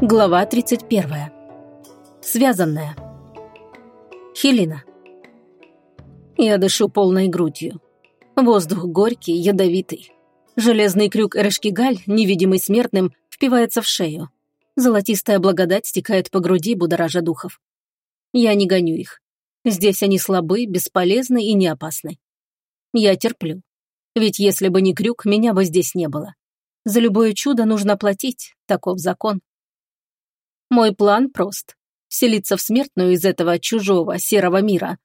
Глава 31. Связанная. Хелина. Я дышу полной грудью. Воздух горький, ядовитый. Железный крюк Эрешкигаль, невидимый смертным, впивается в шею. Золотистая благодать стекает по груди, будоража духов. Я не гоню их. Здесь они слабы, бесполезны и не опасны. Я терплю. Ведь если бы не крюк, меня бы здесь не было. За любое чудо нужно платить, таков закон. Мой план прост. Вселиться в смертную из этого чужого, серого мира.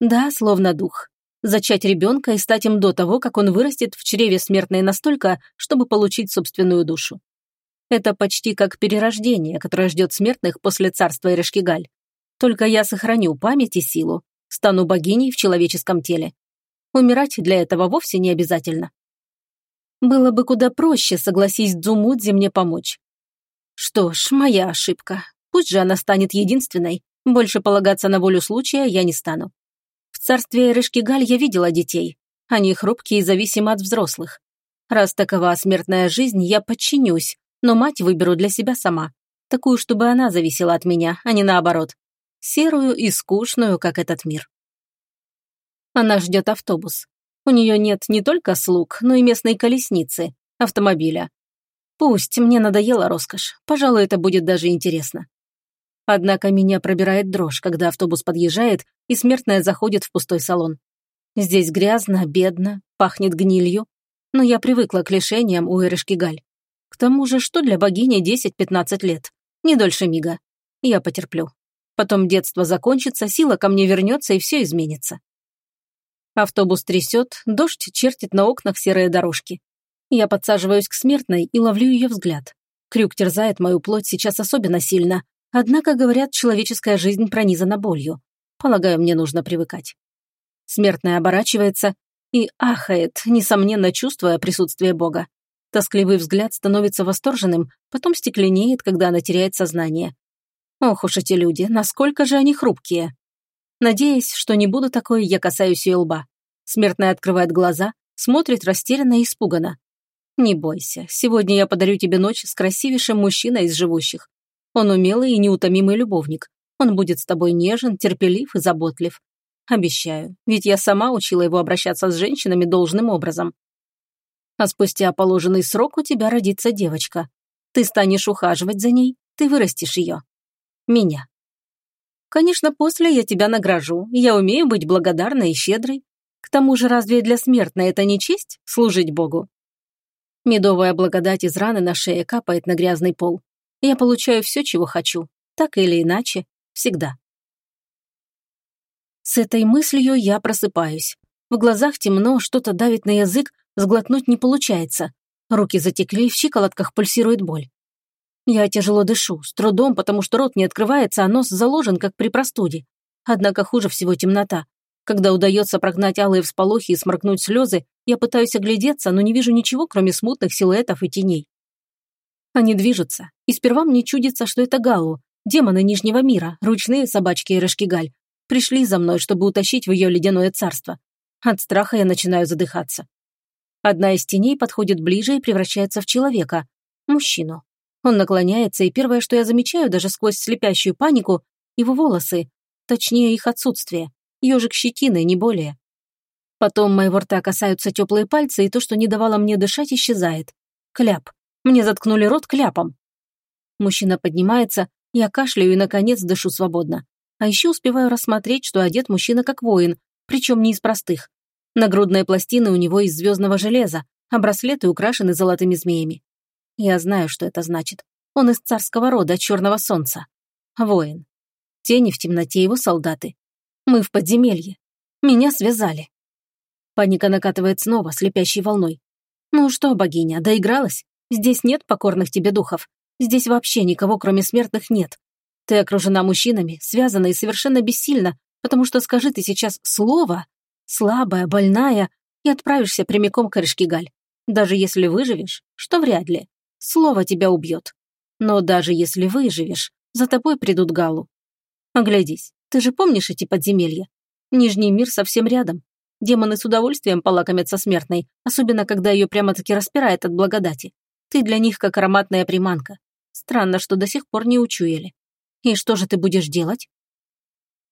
Да, словно дух. Зачать ребенка и стать им до того, как он вырастет в чреве смертной настолько, чтобы получить собственную душу. Это почти как перерождение, которое ждет смертных после царства Эрешкигаль. Только я сохраню память и силу, стану богиней в человеческом теле. Умирать для этого вовсе не обязательно. Было бы куда проще, согласись Дзумудзи мне помочь. Что ж, моя ошибка. Пусть же она станет единственной. Больше полагаться на волю случая я не стану. В царстве Рышкигаль я видела детей. Они хрупкие и зависимы от взрослых. Раз такова смертная жизнь, я подчинюсь, но мать выберу для себя сама. Такую, чтобы она зависела от меня, а не наоборот. Серую и скучную, как этот мир. Она ждет автобус. У нее нет не только слуг, но и местной колесницы, автомобиля. Пусть, мне надоела роскошь. Пожалуй, это будет даже интересно. Однако меня пробирает дрожь, когда автобус подъезжает, и смертная заходит в пустой салон. Здесь грязно, бедно, пахнет гнилью, но я привыкла к лишениям у Эрышкигаль. К тому же, что для богини 10-15 лет? Не дольше мига. Я потерплю. Потом детство закончится, сила ко мне вернется, и все изменится. Автобус трясет, дождь чертит на окнах серые дорожки. Я подсаживаюсь к смертной и ловлю ее взгляд. Крюк терзает мою плоть сейчас особенно сильно, однако, говорят, человеческая жизнь пронизана болью. Полагаю, мне нужно привыкать. Смертная оборачивается и ахает, несомненно чувствуя присутствие Бога. Тоскливый взгляд становится восторженным, потом стекленеет, когда она теряет сознание. Ох уж эти люди, насколько же они хрупкие. Надеясь, что не буду такой, я касаюсь ее лба. Смертная открывает глаза, смотрит растерянно и испуганно. «Не бойся, сегодня я подарю тебе ночь с красивейшим мужчиной из живущих. Он умелый и неутомимый любовник. Он будет с тобой нежен, терпелив и заботлив. Обещаю, ведь я сама учила его обращаться с женщинами должным образом. А спустя положенный срок у тебя родится девочка. Ты станешь ухаживать за ней, ты вырастешь ее. Меня. Конечно, после я тебя награжу. Я умею быть благодарной и щедрой. К тому же, разве для смертной это не честь – служить Богу? Медовая благодать из раны на шее капает на грязный пол. Я получаю все, чего хочу. Так или иначе, всегда. С этой мыслью я просыпаюсь. В глазах темно, что-то давит на язык, сглотнуть не получается. Руки затекли, в щиколотках пульсирует боль. Я тяжело дышу, с трудом, потому что рот не открывается, а нос заложен, как при простуде. Однако хуже всего темнота. Когда удается прогнать алые всполохи и сморкнуть слезы, я пытаюсь оглядеться, но не вижу ничего, кроме смутных силуэтов и теней. Они движутся, и сперва мне чудится, что это Галу, демоны Нижнего мира, ручные собачки и Рашкигаль, пришли за мной, чтобы утащить в ее ледяное царство. От страха я начинаю задыхаться. Одна из теней подходит ближе и превращается в человека, мужчину. Он наклоняется, и первое, что я замечаю, даже сквозь слепящую панику, его волосы, точнее их отсутствие, ежик щетины, не более. Потом моего рта касаются теплые пальцы, и то, что не давало мне дышать, исчезает. Кляп. Мне заткнули рот кляпом. Мужчина поднимается, я кашляю и, наконец, дышу свободно. А еще успеваю рассмотреть, что одет мужчина как воин, причем не из простых. Нагрудные пластины у него из звездного железа, а браслеты украшены золотыми змеями. Я знаю, что это значит. Он из царского рода Черного Солнца. Воин. Тени в темноте его солдаты. Мы в подземелье. Меня связали. Паника накатывает снова, слепящей волной. Ну что, богиня, доигралась? Здесь нет покорных тебе духов. Здесь вообще никого, кроме смертных, нет. Ты окружена мужчинами, связана и совершенно бессильна, потому что скажи ты сейчас слово, слабая, больная, и отправишься прямиком к Эршкигаль. Даже если выживешь, что вряд ли. Слово тебя убьет. Но даже если выживешь, за тобой придут Галу. Оглядись, ты же помнишь эти подземелья? Нижний мир совсем рядом. Демоны с удовольствием полакомятся смертной, особенно когда ее прямо-таки распирает от благодати. Ты для них как ароматная приманка. Странно, что до сих пор не учуяли. И что же ты будешь делать?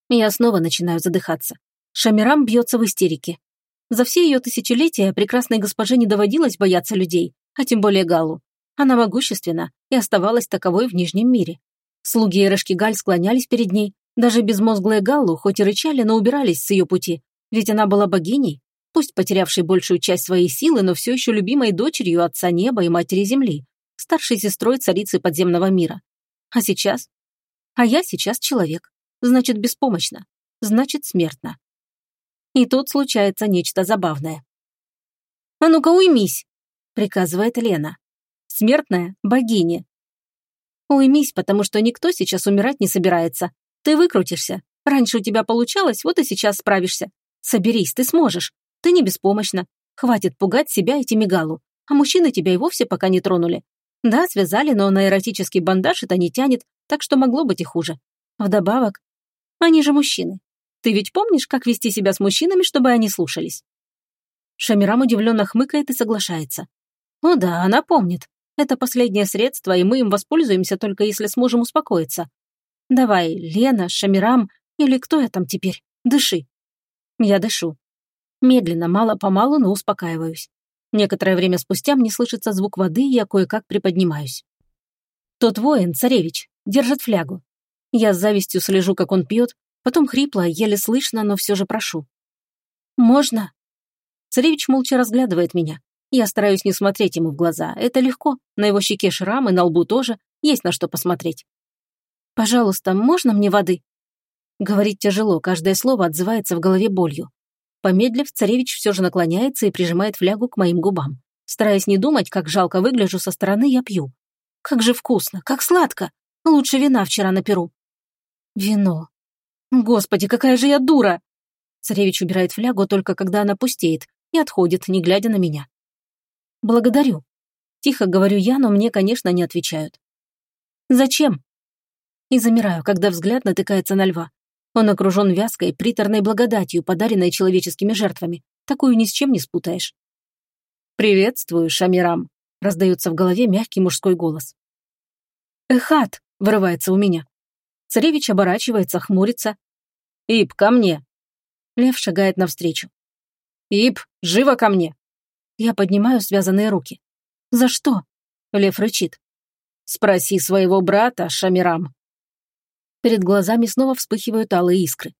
Я снова начинаю задыхаться. Шамирам бьется в истерике. За все ее тысячелетия прекрасной госпоже не доводилось бояться людей, а тем более Галу. Она могущественна и оставалась таковой в Нижнем мире. Слуги Эрешкигаль склонялись перед ней, даже безмозглые Галлу, хоть и рычали, но убирались с ее пути, ведь она была богиней, пусть потерявшей большую часть своей силы, но все еще любимой дочерью отца неба и матери земли, старшей сестрой царицы подземного мира. А сейчас? А я сейчас человек. Значит, беспомощна. Значит, смертна. И тут случается нечто забавное. «А ну-ка уймись!» — приказывает Лена. Смертная — богиня. Уймись, потому что никто сейчас умирать не собирается. Ты выкрутишься. Раньше у тебя получалось, вот и сейчас справишься. Соберись, ты сможешь. Ты не беспомощна. Хватит пугать себя и Тимигалу. А мужчины тебя и вовсе пока не тронули. Да, связали, но на эротический бандаж это не тянет, так что могло быть и хуже. Вдобавок, они же мужчины. Ты ведь помнишь, как вести себя с мужчинами, чтобы они слушались?» Шамирам удивленно хмыкает и соглашается. «О да, она помнит. Это последнее средство, и мы им воспользуемся только если сможем успокоиться. Давай, Лена, Шамирам или кто я там теперь, дыши». Я дышу. Медленно, мало-помалу, но успокаиваюсь. Некоторое время спустя мне слышится звук воды, и я кое-как приподнимаюсь. Тот воин, царевич, держит флягу. Я с завистью слежу, как он пьет, потом хрипло, еле слышно, но все же прошу. «Можно?» Царевич молча разглядывает меня. Я стараюсь не смотреть ему в глаза. Это легко. На его щеке шрам и на лбу тоже. Есть на что посмотреть. «Пожалуйста, можно мне воды?» Говорить тяжело, каждое слово отзывается в голове болью. Помедлив, царевич все же наклоняется и прижимает флягу к моим губам. Стараясь не думать, как жалко выгляжу со стороны, я пью. Как же вкусно, как сладко. Лучше вина вчера на перу. Вино. Господи, какая же я дура! Царевич убирает флягу только когда она пустеет и отходит, не глядя на меня. Благодарю. Тихо говорю я, но мне, конечно, не отвечают. Зачем? И замираю, когда взгляд натыкается на льва. Он окружен вязкой, приторной благодатью, подаренной человеческими жертвами. Такую ни с чем не спутаешь. «Приветствую, Шамирам», — раздается в голове мягкий мужской голос. «Эхат!» — вырывается у меня. Царевич оборачивается, хмурится. «Ип, ко мне!» Лев шагает навстречу. «Ип, живо ко мне!» Я поднимаю связанные руки. «За что?» Лев рычит. «Спроси своего брата, Шамирам». Перед глазами снова вспыхивают алые искры.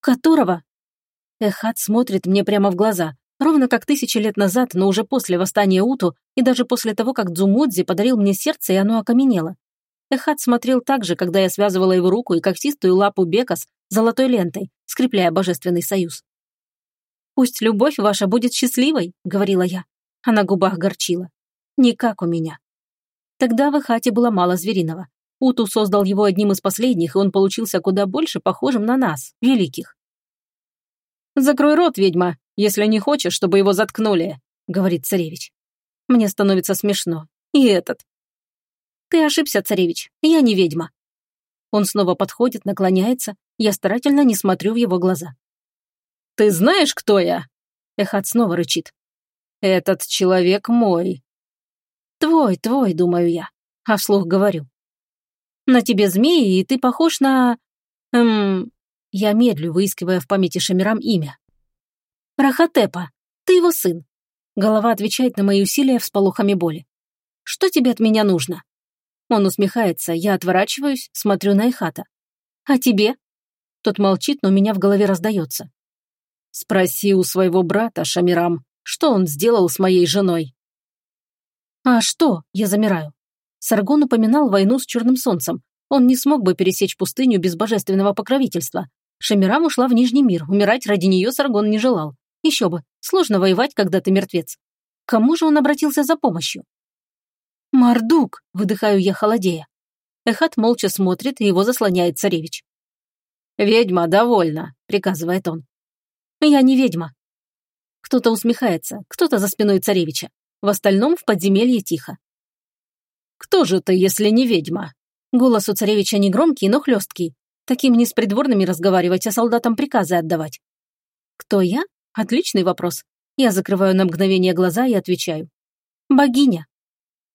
«Которого?» Эхат смотрит мне прямо в глаза, ровно как тысячи лет назад, но уже после восстания Уту и даже после того, как Дзумудзи подарил мне сердце, и оно окаменело. Эхат смотрел так же, когда я связывала его руку и когтистую лапу Бекас золотой лентой, скрепляя божественный союз. «Пусть любовь ваша будет счастливой», — говорила я, а на губах горчила. «Не как у меня». Тогда в Эхате было мало звериного. Уту создал его одним из последних, и он получился куда больше похожим на нас, великих. «Закрой рот, ведьма, если не хочешь, чтобы его заткнули», — говорит царевич. Мне становится смешно. И этот. «Ты ошибся, царевич, я не ведьма». Он снова подходит, наклоняется, я старательно не смотрю в его глаза. «Ты знаешь, кто я?» Эхат снова рычит. «Этот человек мой». «Твой, твой», — думаю я, а вслух говорю. На тебе змеи, и ты похож на... Эм... Я медлю, выискивая в памяти Шамирам имя. Рахатепа, ты его сын. Голова отвечает на мои усилия всполохами боли. Что тебе от меня нужно? Он усмехается, я отворачиваюсь, смотрю на Эхата. А тебе? Тот молчит, но меня в голове раздается. Спроси у своего брата, Шамирам, что он сделал с моей женой. А что? Я замираю. Саргон упоминал войну с Черным Солнцем. Он не смог бы пересечь пустыню без божественного покровительства. Шамирам ушла в Нижний мир, умирать ради нее Саргон не желал. Еще бы, сложно воевать, когда ты мертвец. Кому же он обратился за помощью? «Мардук!» – выдыхаю я холодея. Эхат молча смотрит, и его заслоняет царевич. «Ведьма, довольна», – приказывает он. «Я не ведьма». Кто-то усмехается, кто-то за спиной царевича. В остальном в подземелье тихо. «Кто же ты, если не ведьма?» Голос у царевича не громкий, но хлесткий. Таким не с придворными разговаривать, а солдатам приказы отдавать. «Кто я?» Отличный вопрос. Я закрываю на мгновение глаза и отвечаю. «Богиня».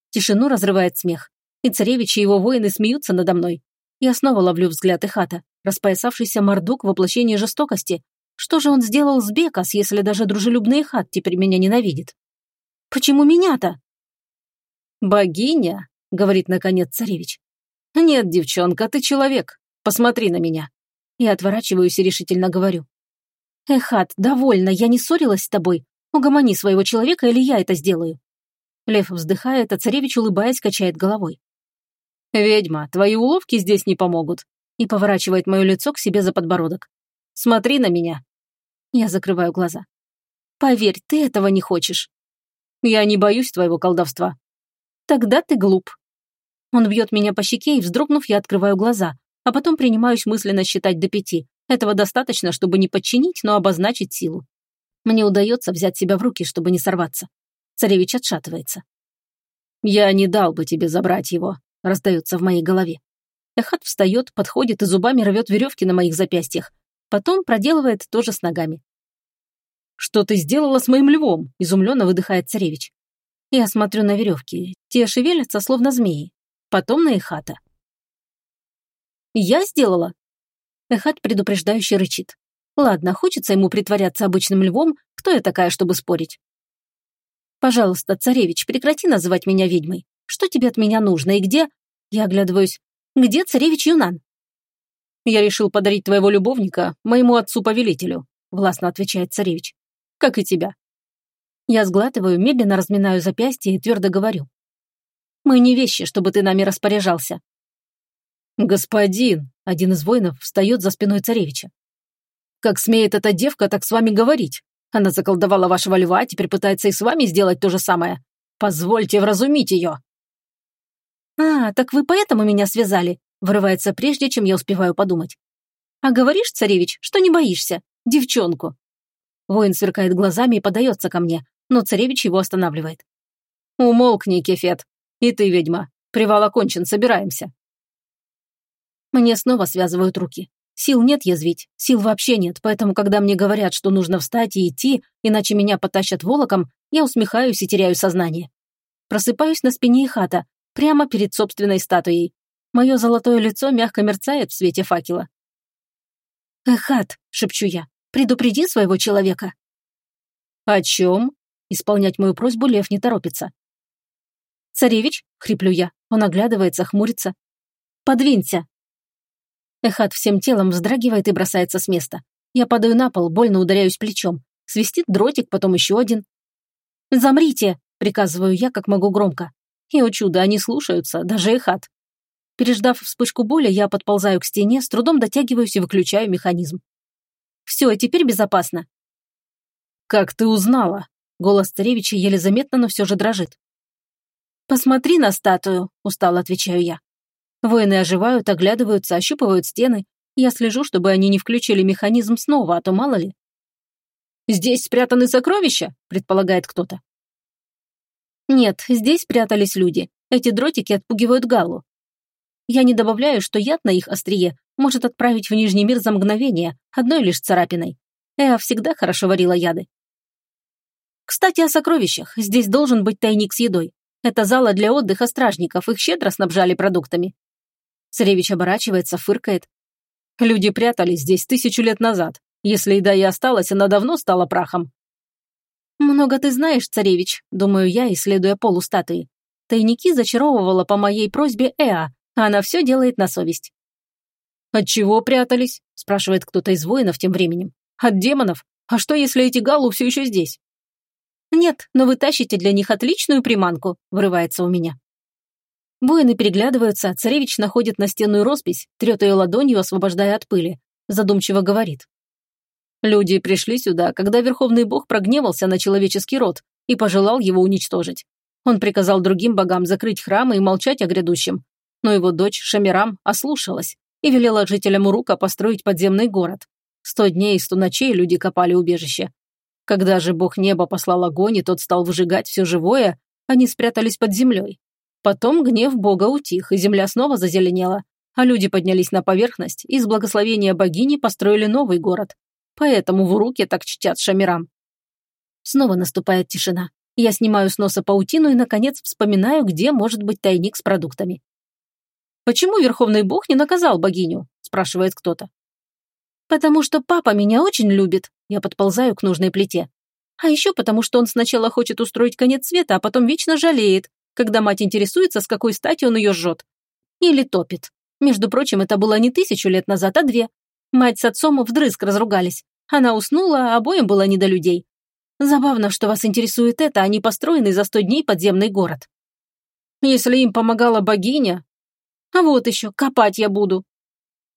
Тишину разрывает смех. И царевич и его воины смеются надо мной. Я снова ловлю взгляд Ихата, распоясавшийся мордук воплощение жестокости. Что же он сделал с Бекас, если даже дружелюбный Ихат теперь меня ненавидит? Почему меня-то? «Богиня», — говорит наконец царевич. «Нет, девчонка, ты человек. Посмотри на меня». Я отворачиваюсь и решительно говорю. «Эхат, довольно, я не ссорилась с тобой. Угомони своего человека, или я это сделаю». Лев вздыхает, а царевич, улыбаясь, качает головой. «Ведьма, твои уловки здесь не помогут», и поворачивает мое лицо к себе за подбородок. «Смотри на меня». Я закрываю глаза. «Поверь, ты этого не хочешь». «Я не боюсь твоего колдовства». «Тогда ты глуп». Он бьет меня по щеке, и, вздрогнув, я открываю глаза, а потом принимаюсь мысленно считать до пяти. Этого достаточно, чтобы не подчинить, но обозначить силу. Мне удается взять себя в руки, чтобы не сорваться. Царевич отшатывается. «Я не дал бы тебе забрать его», раздается в моей голове. Эхат встает, подходит и зубами рвет веревки на моих запястьях. Потом проделывает то же с ногами. «Что ты сделала с моим львом?» – изумленно выдыхает царевич. Я смотрю на веревки. Те шевелятся, словно змеи. Потом на Эхата. «Я сделала?» Эхат предупреждающе рычит. Ладно, хочется ему притворяться обычным львом, кто я такая, чтобы спорить? Пожалуйста, царевич, прекрати называть меня ведьмой. Что тебе от меня нужно и где...» Я оглядываюсь. «Где царевич Юнан?» «Я решил подарить твоего любовника моему отцу-повелителю», властно отвечает царевич. «Как и тебя». Я сглатываю, медленно разминаю запястье и твердо говорю. «Мы не вещи, чтобы ты нами распоряжался». «Господин!» – один из воинов встает за спиной царевича. «Как смеет эта девка так с вами говорить? Она заколдовала вашего льва, теперь пытается и с вами сделать то же самое. Позвольте вразумить ее!» «А, так вы поэтому меня связали?» вырывается прежде, чем я успеваю подумать. «А говоришь, царевич, что не боишься? Девчонку!» Воин сверкает глазами и подается ко мне, но царевич его останавливает. «Умолкни, Кефет. И ты, ведьма. Привал окончен, собираемся». Мне снова связывают руки. Сил нет язвить, сил вообще нет, поэтому, когда мне говорят, что нужно встать и идти, иначе меня потащат волоком, я усмехаюсь и теряю сознание. Просыпаюсь на спине хата, прямо перед собственной статуей. Мое золотое лицо мягко мерцает в свете факела. «Эхат», — шепчу я, — «предупреди своего человека». «О чем?» — исполнять мою просьбу Лев не торопится. «Царевич», — хриплю я, он оглядывается, хмурится. «Подвинься». Эхат всем телом вздрагивает и бросается с места. Я падаю на пол, больно ударяюсь плечом. Свистит дротик, потом еще один. «Замрите!» — приказываю я, как могу громко. И, о чудо, они слушаются, даже Эхат. Переждав вспышку боли, я подползаю к стене, с трудом дотягиваюсь и выключаю механизм. Все, теперь безопасно. «Как ты узнала?» Голос царевича еле заметно, но все же дрожит. «Посмотри на статую», – устало отвечаю я. Воины оживают, оглядываются, ощупывают стены. Я слежу, чтобы они не включили механизм снова, а то мало ли. «Здесь спрятаны сокровища?» – предполагает кто-то. Нет, здесь прятались люди. Эти дротики отпугивают Галу. Я не добавляю, что яд на их острие может отправить в Нижний мир за мгновение, одной лишь царапиной. Эа всегда хорошо варила яды. Кстати, о сокровищах. Здесь должен быть тайник с едой. Это зала для отдыха стражников, их щедро снабжали продуктами. Царевич оборачивается, фыркает. Люди прятались здесь тысячу лет назад. Если еда и осталась, она давно стала прахом. «Много ты знаешь, царевич», — думаю я, исследуя полу статуи. Тайники зачаровывала по моей просьбе Эа, а она все делает на совесть. «От чего прятались?» – спрашивает кто-то из воинов тем временем. «От демонов? А что, если эти галу все еще здесь?» «Нет, но вы тащите для них отличную приманку», – вырывается у меня. Воины переглядываются, царевич находит настенную роспись, трет ее ладонью, освобождая от пыли. Задумчиво говорит. Люди пришли сюда, когда Верховный Бог прогневался на человеческий род и пожелал его уничтожить. Он приказал другим богам закрыть храмы и молчать о грядущем. Но его дочь Шамирам ослушалась и велела жителям Урука построить подземный город. Сто дней и сто ночей люди копали убежище. Когда же бог неба послал огонь, и тот стал выжигать все живое, они спрятались под землей. Потом гнев бога утих, и земля снова зазеленела, а люди поднялись на поверхность и с благословения богини построили новый город, Поэтому в руки так чтят Шамирам. Снова наступает тишина. Я снимаю с носа паутину и, наконец, вспоминаю, где может быть тайник с продуктами. «Почему Верховный Бог не наказал богиню?» – спрашивает кто-то. «Потому что папа меня очень любит», – я подползаю к нужной плите. А еще потому, что он сначала хочет устроить конец света, а потом вечно жалеет, когда мать интересуется, с какой стати он ее жжет. Или топит. Между прочим, это было не тысячу лет назад, а две. Мать с отцом вдрызг разругались. Она уснула, а обоим было не до людей. Забавно, что вас интересует это, а не построенный за сто дней подземный город. Если им помогала богиня... А вот еще, копать я буду.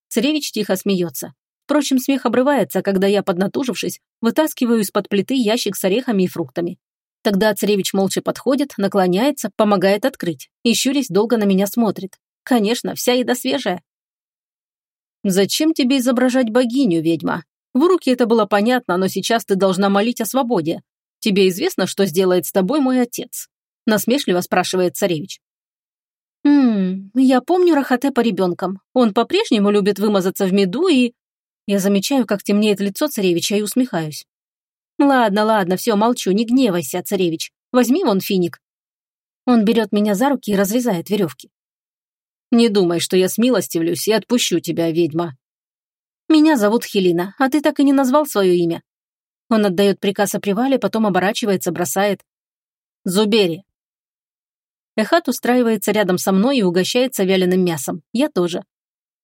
Царевич тихо смеется. Впрочем, смех обрывается, когда я, поднатужившись, вытаскиваю из-под плиты ящик с орехами и фруктами. Тогда царевич молча подходит, наклоняется, помогает открыть. И щурясь долго на меня смотрит. Конечно, вся еда свежая. «Зачем тебе изображать богиню, ведьма? В руки это было понятно, но сейчас ты должна молить о свободе. Тебе известно, что сделает с тобой мой отец?» Насмешливо спрашивает царевич. «Ммм, я помню Рахате по ребенкам. Он по-прежнему любит вымазаться в меду и...» Я замечаю, как темнеет лицо царевича и усмехаюсь. «Ладно, ладно, все, молчу, не гневайся, царевич. Возьми вон финик». Он берет меня за руки и разрезает веревки. «Не думай, что я смилостивлюсь и отпущу тебя, ведьма». «Меня зовут Хелина, а ты так и не назвал свое имя». Он отдает приказ о привале, потом оборачивается, бросает. «Зубери». Эхат устраивается рядом со мной и угощается вяленым мясом. Я тоже.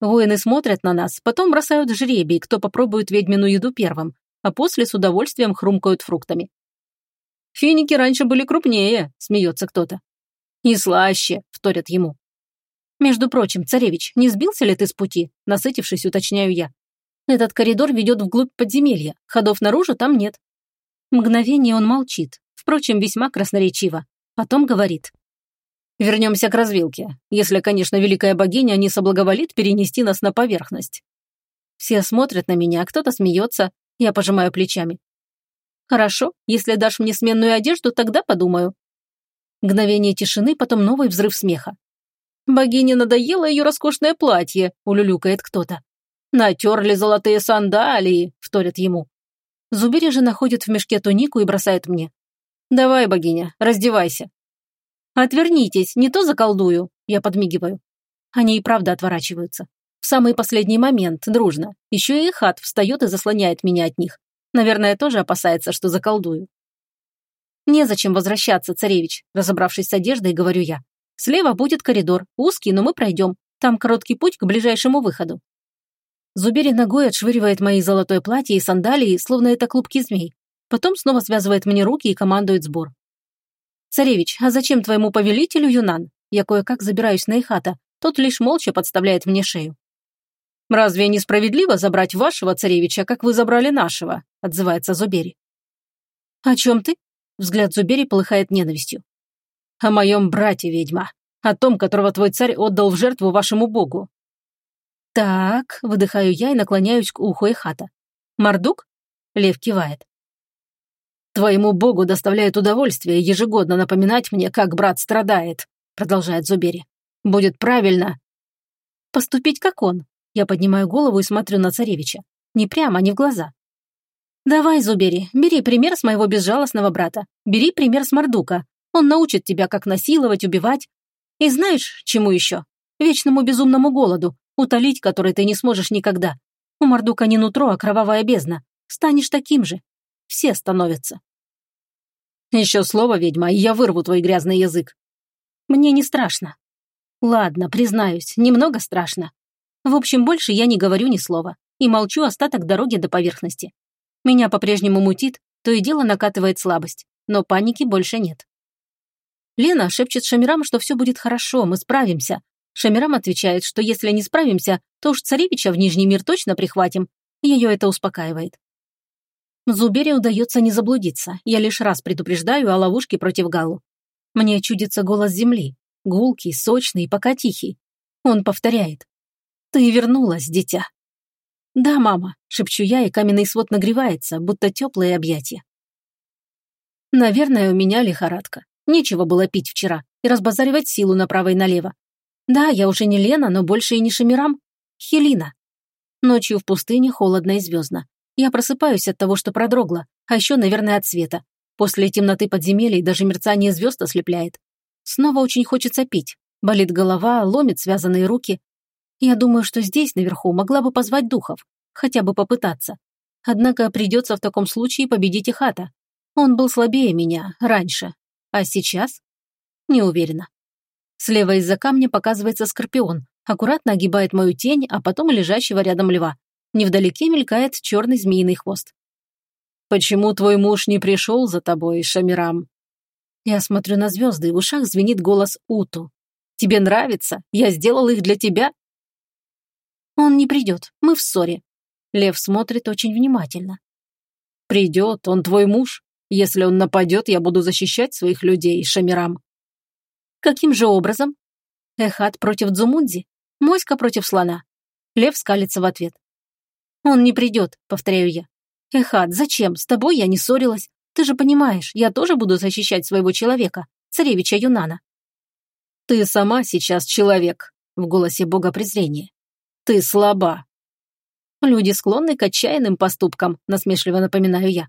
Воины смотрят на нас, потом бросают жребий, кто попробует ведьмину еду первым, а после с удовольствием хрумкают фруктами. «Финики раньше были крупнее», – смеется кто-то. «И слаще», – вторят ему. «Между прочим, царевич, не сбился ли ты с пути?» – насытившись, уточняю я. «Этот коридор ведет вглубь подземелья, ходов наружу там нет». Мгновение он молчит, впрочем, весьма красноречиво. Потом говорит. Вернемся к развилке, если, конечно, великая богиня не соблаговолит перенести нас на поверхность. Все смотрят на меня, кто-то смеется, я пожимаю плечами. Хорошо, если дашь мне сменную одежду, тогда подумаю. Мгновение тишины, потом новый взрыв смеха. Богине надоело ее роскошное платье, улюлюкает кто-то. Натерли золотые сандалии, вторят ему. Зубири же находит в мешке тунику и бросает мне. Давай, богиня, раздевайся. «Отвернитесь, не то заколдую!» Я подмигиваю. Они и правда отворачиваются. В самый последний момент, дружно. Еще и хат встает и заслоняет меня от них. Наверное, тоже опасается, что заколдую. «Незачем возвращаться, царевич», разобравшись с одеждой, говорю я. «Слева будет коридор, узкий, но мы пройдем. Там короткий путь к ближайшему выходу». Зубери ногой отшвыривает мои золотое платье и сандалии, словно это клубки змей. Потом снова связывает мне руки и командует сбор. «Царевич, а зачем твоему повелителю Юнан?» Я кое-как забираюсь на Ихата, тот лишь молча подставляет мне шею. «Разве несправедливо забрать вашего царевича, как вы забрали нашего?» – отзывается Зубери. «О чем ты?» – взгляд Зубери полыхает ненавистью. «О моем брате, ведьма. О том, которого твой царь отдал в жертву вашему богу». «Так», – выдыхаю я и наклоняюсь к уху Ихата. «Мордук?» – Лев кивает. Твоему богу доставляет удовольствие ежегодно напоминать мне, как брат страдает», продолжает Зубери. «Будет правильно». «Поступить как он?» Я поднимаю голову и смотрю на царевича. Не прямо, не в глаза. «Давай, Зубери, бери пример с моего безжалостного брата. Бери пример с Мордука. Он научит тебя, как насиловать, убивать. И знаешь, чему еще? Вечному безумному голоду, утолить который ты не сможешь никогда. У Мордука не нутро, а кровавая бездна. Станешь таким же. Все становятся. Еще слово, ведьма, и я вырву твой грязный язык. Мне не страшно. Ладно, признаюсь, немного страшно. В общем, больше я не говорю ни слова и молчу остаток дороги до поверхности. Меня по-прежнему мутит, то и дело накатывает слабость, но паники больше нет. Лена шепчет Шамирам, что все будет хорошо, мы справимся. Шамирам отвечает, что если не справимся, то уж царевича в Нижний мир точно прихватим. Ее это успокаивает. Зубере удается не заблудиться. Я лишь раз предупреждаю о ловушке против Галу. Мне чудится голос земли. Гулкий, сочный, пока тихий. Он повторяет. «Ты вернулась, дитя». «Да, мама», — шепчу я, и каменный свод нагревается, будто теплые объятия. Наверное, у меня лихорадка. Нечего было пить вчера и разбазаривать силу направо и налево. Да, я уже не Лена, но больше и не Шамирам. Хелина. Ночью в пустыне холодно и звездно. Я просыпаюсь от того, что продрогла, а еще, наверное, от света. После темноты подземелий даже мерцание звезд ослепляет. Снова очень хочется пить. Болит голова, ломит связанные руки. Я думаю, что здесь, наверху, могла бы позвать духов. Хотя бы попытаться. Однако придется в таком случае победить и. Он был слабее меня раньше. А сейчас? Не уверена. Слева из-за камня показывается скорпион, аккуратно огибает мою тень, а потом лежащего рядом льва. Невдалеке мелькает черный змеиный хвост. «Почему твой муж не пришел за тобой, Шамирам?» Я смотрю на звезды, в ушах звенит голос Уту. «Тебе нравится? Я сделал их для тебя?» «Он не придет. Мы в ссоре». Лев смотрит очень внимательно. «Придет, он твой муж. Если он нападет, я буду защищать своих людей, Шамирам». «Каким же образом?» Эхат против Дзумудзи? Моська против слона. Лев скалится в ответ. «Он не придет», — повторяю я. «Эхат, зачем? С тобой я не ссорилась. Ты же понимаешь, я тоже буду защищать своего человека, царевича Юнана». «Ты сама сейчас человек», — в голосе бога презрения. «Ты слаба». «Люди склонны к отчаянным поступкам», — насмешливо напоминаю я.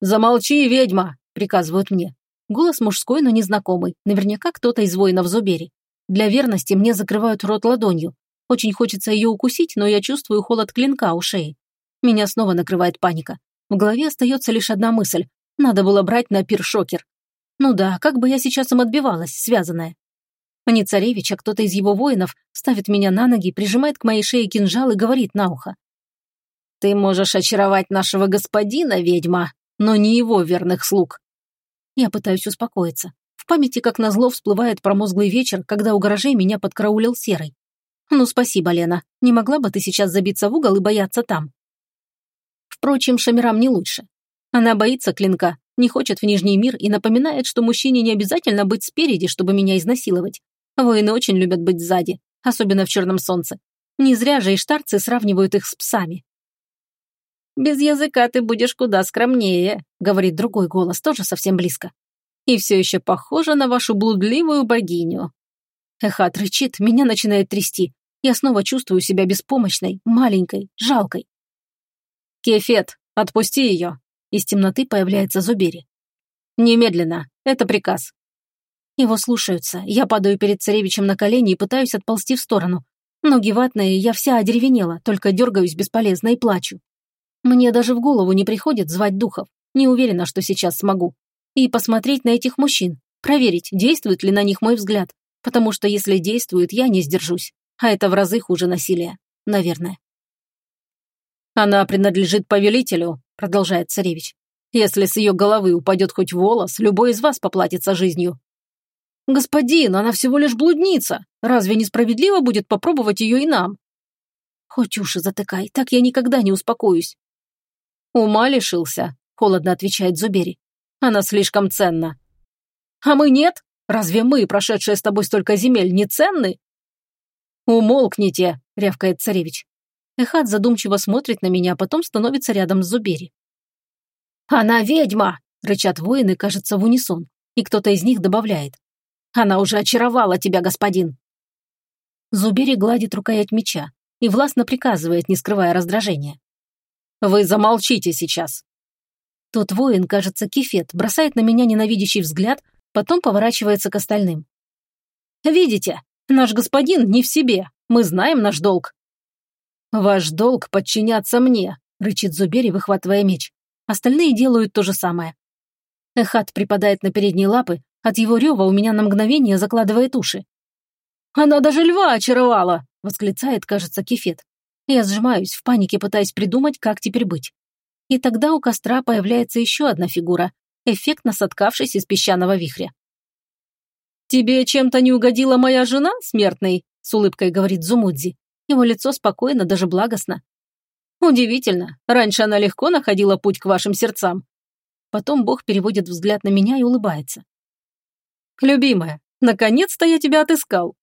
«Замолчи, ведьма!» — приказывают мне. Голос мужской, но незнакомый. Наверняка кто-то из воинов Зубери. Для верности мне закрывают рот ладонью. Очень хочется ее укусить, но я чувствую холод клинка у шеи. Меня снова накрывает паника. В голове остается лишь одна мысль. Надо было брать на пир шокер. Ну да, как бы я сейчас им отбивалась, связанная. Не царевич, а кто-то из его воинов ставит меня на ноги, прижимает к моей шее кинжал и говорит на ухо. «Ты можешь очаровать нашего господина, ведьма, но не его верных слуг». Я пытаюсь успокоиться. В памяти, как назло, всплывает промозглый вечер, когда у гаражей меня подкараулил Серый. Ну, спасибо, Лена. Не могла бы ты сейчас забиться в угол и бояться там? Впрочем, Шамирам не лучше. Она боится клинка, не хочет в Нижний мир и напоминает, что мужчине не обязательно быть спереди, чтобы меня изнасиловать. Воины очень любят быть сзади, особенно в черном солнце. Не зря же и штарцы сравнивают их с псами. «Без языка ты будешь куда скромнее», — говорит другой голос, тоже совсем близко и все еще похожа на вашу блудливую богиню». Эхат рычит, меня начинает трясти. Я снова чувствую себя беспомощной, маленькой, жалкой. «Кефет, отпусти ее!» Из темноты появляется Зубери. «Немедленно, это приказ». Его слушаются. Я падаю перед царевичем на колени и пытаюсь отползти в сторону. Ноги ватные, я вся одеревенела, только дергаюсь бесполезно и плачу. Мне даже в голову не приходит звать духов. Не уверена, что сейчас смогу и посмотреть на этих мужчин, проверить, действует ли на них мой взгляд, потому что если действует, я не сдержусь, а это в разы хуже насилия, наверное. «Она принадлежит повелителю», — продолжает царевич. «Если с ее головы упадет хоть волос, любой из вас поплатится жизнью». «Господин, она всего лишь блудница. Разве несправедливо будет попробовать ее и нам?» «Хоть уши затыкай, так я никогда не успокоюсь». «Ума лишился», — холодно отвечает Зубери. Она слишком ценна. А мы нет? Разве мы, прошедшие с тобой столько земель, не ценны? Умолкните, рявкает царевич. Эхат задумчиво смотрит на меня, а потом становится рядом с Зубери. «Она ведьма!» – рычат воины, кажется, в унисон, и кто-то из них добавляет. «Она уже очаровала тебя, господин!» Зубери гладит рукоять меча и властно приказывает, не скрывая раздражения. «Вы замолчите сейчас!» Тот воин, кажется, кефет, бросает на меня ненавидящий взгляд, потом поворачивается к остальным. «Видите, наш господин не в себе. Мы знаем наш долг». «Ваш долг подчиняться мне», — рычит Зубери, выхватывая меч. Остальные делают то же самое. Эхат припадает на передние лапы, от его рева у меня на мгновение закладывает уши. «Она даже льва очаровала!» — восклицает, кажется, кефет. Я сжимаюсь, в панике пытаясь придумать, как теперь быть. И тогда у костра появляется еще одна фигура, эффектно соткавшись из песчаного вихря. «Тебе чем-то не угодила моя жена, смертный?» с улыбкой говорит Зумудзи. Его лицо спокойно, даже благостно. «Удивительно. Раньше она легко находила путь к вашим сердцам». Потом Бог переводит взгляд на меня и улыбается. «Любимая, наконец-то я тебя отыскал.